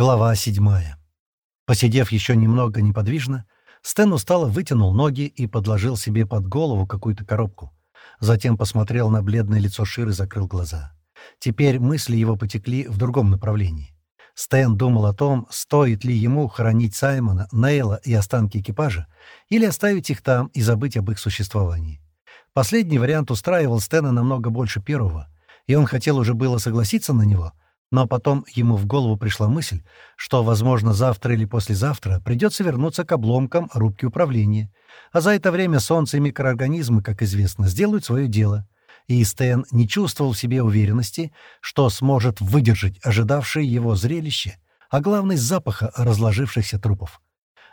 Глава седьмая. Посидев еще немного неподвижно, Стэн устало вытянул ноги и подложил себе под голову какую-то коробку. Затем посмотрел на бледное лицо Ширы и закрыл глаза. Теперь мысли его потекли в другом направлении. Стэн думал о том, стоит ли ему хоронить Саймона, Нейла и останки экипажа, или оставить их там и забыть об их существовании. Последний вариант устраивал Стэна намного больше первого, и он хотел уже было согласиться на него — но потом ему в голову пришла мысль, что, возможно, завтра или послезавтра придется вернуться к обломкам рубки управления. А за это время Солнце и микроорганизмы, как известно, сделают свое дело. И Стэн не чувствовал в себе уверенности, что сможет выдержать ожидавшее его зрелище, а главное — запаха разложившихся трупов.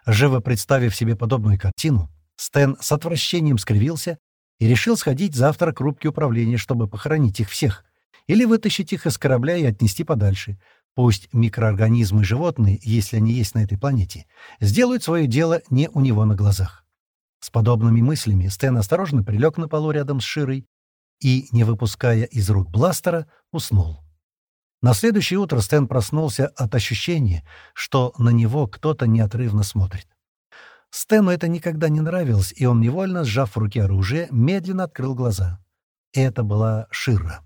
Живо представив себе подобную картину, Стэн с отвращением скривился и решил сходить завтра к рубке управления, чтобы похоронить их всех — или вытащить их из корабля и отнести подальше. Пусть микроорганизмы и животные, если они есть на этой планете, сделают свое дело не у него на глазах. С подобными мыслями Стэн осторожно прилег на полу рядом с Широй и, не выпуская из рук бластера, уснул. На следующее утро Стэн проснулся от ощущения, что на него кто-то неотрывно смотрит. Стэну это никогда не нравилось, и он, невольно сжав в руке оружие, медленно открыл глаза. Это была Шира.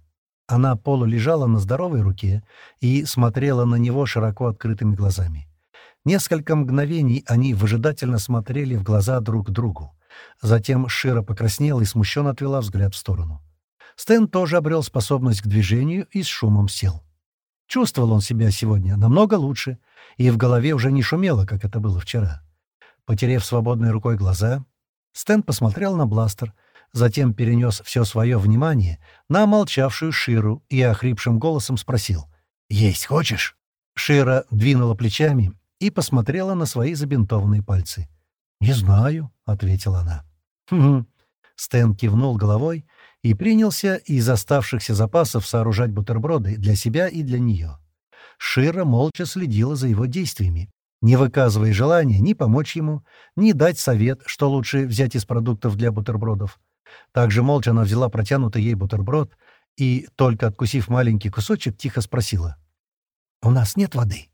Она полулежала на здоровой руке и смотрела на него широко открытыми глазами. Несколько мгновений они выжидательно смотрели в глаза друг другу. Затем Шира покраснела и смущенно отвела взгляд в сторону. Стэн тоже обрел способность к движению и с шумом сел. Чувствовал он себя сегодня намного лучше, и в голове уже не шумело, как это было вчера. Потерев свободной рукой глаза, Стэн посмотрел на бластер — затем перенес все свое внимание на молчавшую Ширу и охрипшим голосом спросил «Есть хочешь?». Шира двинула плечами и посмотрела на свои забинтованные пальцы. «Не знаю», — ответила она. «Хм». Стэн кивнул головой и принялся из оставшихся запасов сооружать бутерброды для себя и для нее. Шира молча следила за его действиями, не выказывая желания ни помочь ему, ни дать совет, что лучше взять из продуктов для бутербродов. Также молча она взяла протянутый ей бутерброд и, только откусив маленький кусочек, тихо спросила. «У нас нет воды?»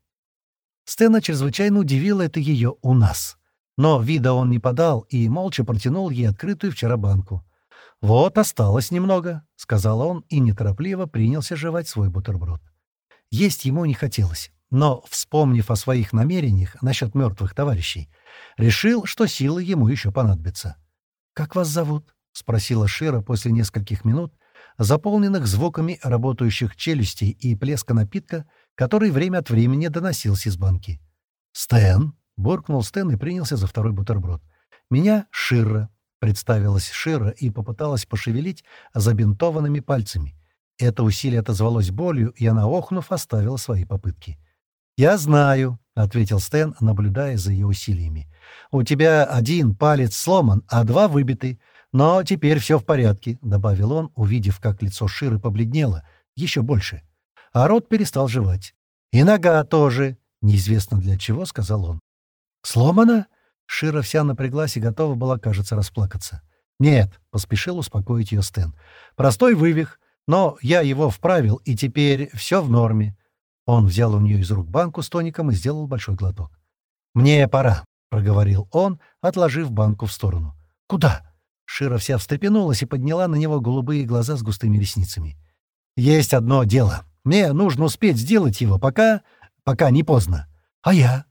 Стена чрезвычайно удивила это ее «у нас». Но вида он не подал и молча протянул ей открытую вчера банку. «Вот, осталось немного», — сказал он и неторопливо принялся жевать свой бутерброд. Есть ему не хотелось, но, вспомнив о своих намерениях насчет мертвых товарищей, решил, что силы ему еще понадобятся. «Как вас зовут?» — спросила Шира после нескольких минут, заполненных звуками работающих челюстей и плеска напитка, который время от времени доносился из банки. «Стэн!» — буркнул Стэн и принялся за второй бутерброд. «Меня Шира», — представилась Шира и попыталась пошевелить забинтованными пальцами. Это усилие отозвалось болью, и она, охнув, оставила свои попытки. «Я знаю», — ответил Стэн, наблюдая за ее усилиями. «У тебя один палец сломан, а два выбиты. «Но теперь все в порядке», — добавил он, увидев, как лицо Ширы побледнело, еще больше. А рот перестал жевать. «И нога тоже», — неизвестно для чего, — сказал он. «Сломана?» Шира вся напряглась и готова была, кажется, расплакаться. «Нет», — поспешил успокоить ее Стэн. «Простой вывих, но я его вправил, и теперь все в норме». Он взял у нее из рук банку с тоником и сделал большой глоток. «Мне пора», — проговорил он, отложив банку в сторону. «Куда?» Шира вся встрепенулась и подняла на него голубые глаза с густыми ресницами. «Есть одно дело. Мне нужно успеть сделать его, пока... пока не поздно. А я?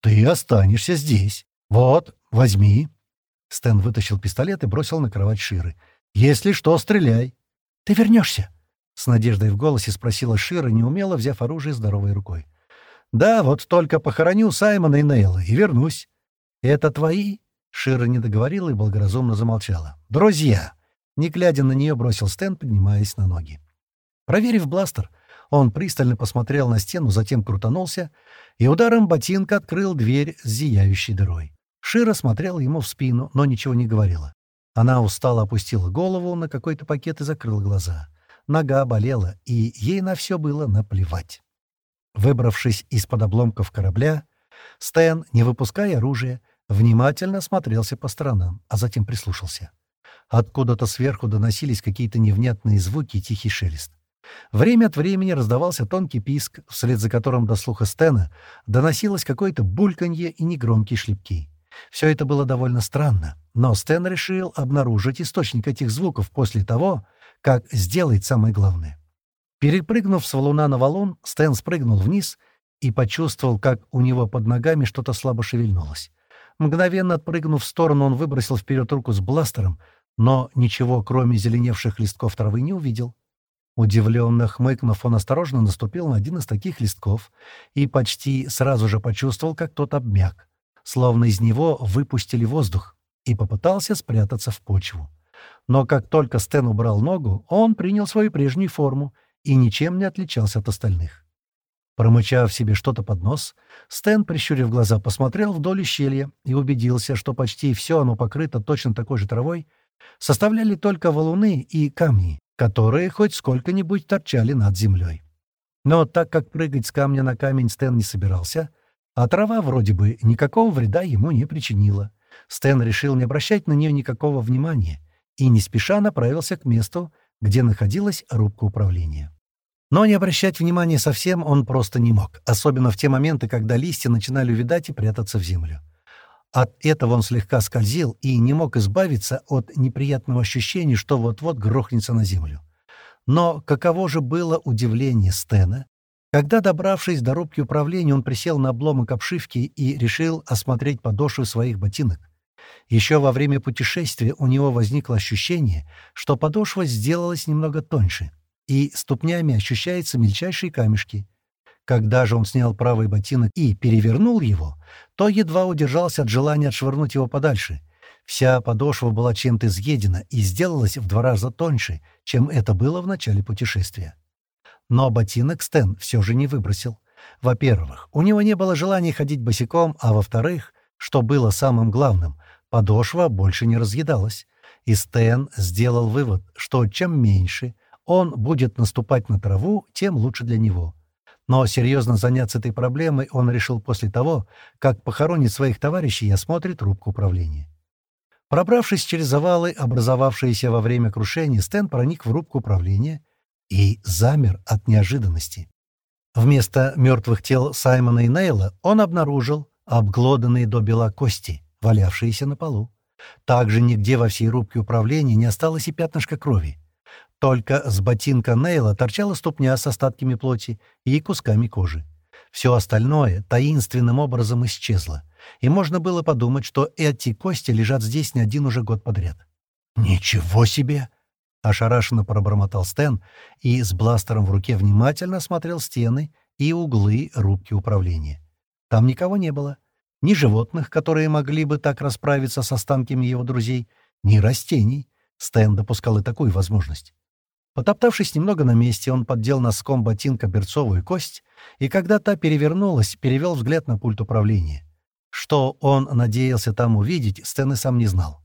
Ты останешься здесь. Вот, возьми». Стэн вытащил пистолет и бросил на кровать Ширы. «Если что, стреляй». «Ты вернешься?» С надеждой в голосе спросила Шира, неумело взяв оружие здоровой рукой. «Да, вот только похороню Саймона и Нейла и вернусь». «Это твои?» Шира не договорила и благоразумно замолчала. «Друзья!» Не глядя на нее, бросил Стэн, поднимаясь на ноги. Проверив бластер, он пристально посмотрел на стену, затем крутанулся и ударом ботинка открыл дверь с зияющей дырой. Шира смотрела ему в спину, но ничего не говорила. Она устало опустила голову на какой-то пакет и закрыла глаза. Нога болела, и ей на все было наплевать. Выбравшись из-под обломков корабля, Стэн, не выпуская оружия, Внимательно смотрелся по сторонам, а затем прислушался. Откуда-то сверху доносились какие-то невнятные звуки и тихий шелест. Время от времени раздавался тонкий писк, вслед за которым до слуха Стена доносилось какое-то бульканье и негромкие шлепки. Все это было довольно странно, но Стэн решил обнаружить источник этих звуков после того, как сделает самое главное. Перепрыгнув с валуна на валун, Стэн спрыгнул вниз и почувствовал, как у него под ногами что-то слабо шевельнулось. Мгновенно отпрыгнув в сторону, он выбросил вперед руку с бластером, но ничего, кроме зеленевших листков травы, не увидел. Удивленно хмыкнув, он осторожно наступил на один из таких листков и почти сразу же почувствовал, как тот обмяк, словно из него выпустили воздух, и попытался спрятаться в почву. Но как только Стэн убрал ногу, он принял свою прежнюю форму и ничем не отличался от остальных. Промычав себе что-то под нос, Стэн, прищурив глаза, посмотрел вдоль ущелья и убедился, что почти все оно покрыто точно такой же травой, составляли только валуны и камни, которые хоть сколько-нибудь торчали над землей. Но так как прыгать с камня на камень Стэн не собирался, а трава вроде бы никакого вреда ему не причинила, Стэн решил не обращать на нее никакого внимания и не спеша направился к месту, где находилась рубка управления. Но не обращать внимания совсем он просто не мог, особенно в те моменты, когда листья начинали увядать и прятаться в землю. От этого он слегка скользил и не мог избавиться от неприятного ощущения, что вот-вот грохнется на землю. Но каково же было удивление Стена, когда, добравшись до рубки управления, он присел на обломок обшивки и решил осмотреть подошвы своих ботинок. Еще во время путешествия у него возникло ощущение, что подошва сделалась немного тоньше, и ступнями ощущаются мельчайшие камешки — когда же он снял правый ботинок и перевернул его, то едва удержался от желания отшвырнуть его подальше. Вся подошва была чем-то изъедена и сделалась в два раза тоньше, чем это было в начале путешествия. Но ботинок Стэн все же не выбросил. Во-первых, у него не было желания ходить босиком, а во-вторых, что было самым главным, подошва больше не разъедалась. И Стэн сделал вывод, что чем меньше он будет наступать на траву, тем лучше для него. Но серьезно заняться этой проблемой он решил после того, как похоронит своих товарищей и осмотрит рубку управления. Пробравшись через завалы, образовавшиеся во время крушения, Стэн проник в рубку управления и замер от неожиданности. Вместо мертвых тел Саймона и Нейла он обнаружил обглоданные до бела кости, валявшиеся на полу. Также нигде во всей рубке управления не осталось и пятнышка крови. Только с ботинка Нейла торчала ступня с остатками плоти и кусками кожи. Все остальное таинственным образом исчезло, и можно было подумать, что эти кости лежат здесь не один уже год подряд. «Ничего себе!» — ошарашенно пробормотал Стэн и с бластером в руке внимательно осмотрел стены и углы рубки управления. Там никого не было. Ни животных, которые могли бы так расправиться с останками его друзей, ни растений. Стэн допускал и такую возможность. Потоптавшись немного на месте, он поддел носком ботинка берцовую кость, и когда та перевернулась, перевел взгляд на пульт управления. Что он надеялся там увидеть, Стэн и сам не знал.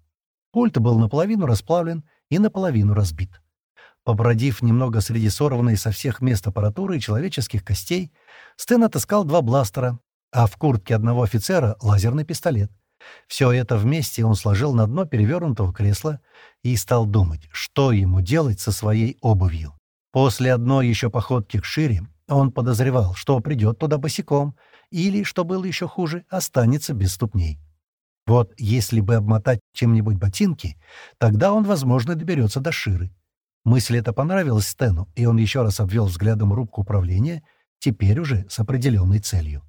Пульт был наполовину расплавлен и наполовину разбит. Побродив немного среди сорванной со всех мест аппаратуры и человеческих костей, Стэн отыскал два бластера, а в куртке одного офицера — лазерный пистолет — все это вместе он сложил на дно перевернутого кресла и стал думать, что ему делать со своей обувью. После одной еще походки к шире он подозревал, что придет туда босиком, или, что было еще хуже, останется без ступней. Вот если бы обмотать чем-нибудь ботинки, тогда он, возможно, доберется до ширы. Мысль эта понравилась Стэну, и он еще раз обвел взглядом рубку управления, теперь уже с определенной целью.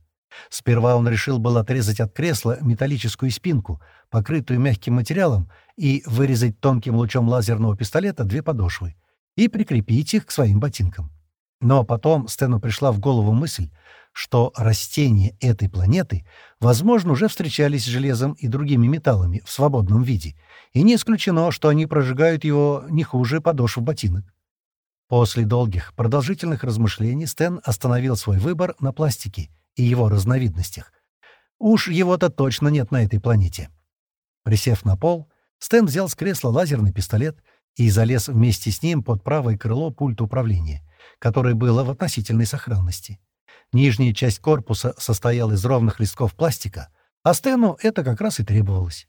Сперва он решил был отрезать от кресла металлическую спинку, покрытую мягким материалом, и вырезать тонким лучом лазерного пистолета две подошвы, и прикрепить их к своим ботинкам. Но потом Стэну пришла в голову мысль, что растения этой планеты, возможно, уже встречались с железом и другими металлами в свободном виде, и не исключено, что они прожигают его не хуже подошв ботинок. После долгих, продолжительных размышлений Стэн остановил свой выбор на пластике и его разновидностях. Уж его-то точно нет на этой планете. Присев на пол, Стэн взял с кресла лазерный пистолет и залез вместе с ним под правое крыло пульта управления, которое было в относительной сохранности. Нижняя часть корпуса состояла из ровных листков пластика, а Стэну это как раз и требовалось.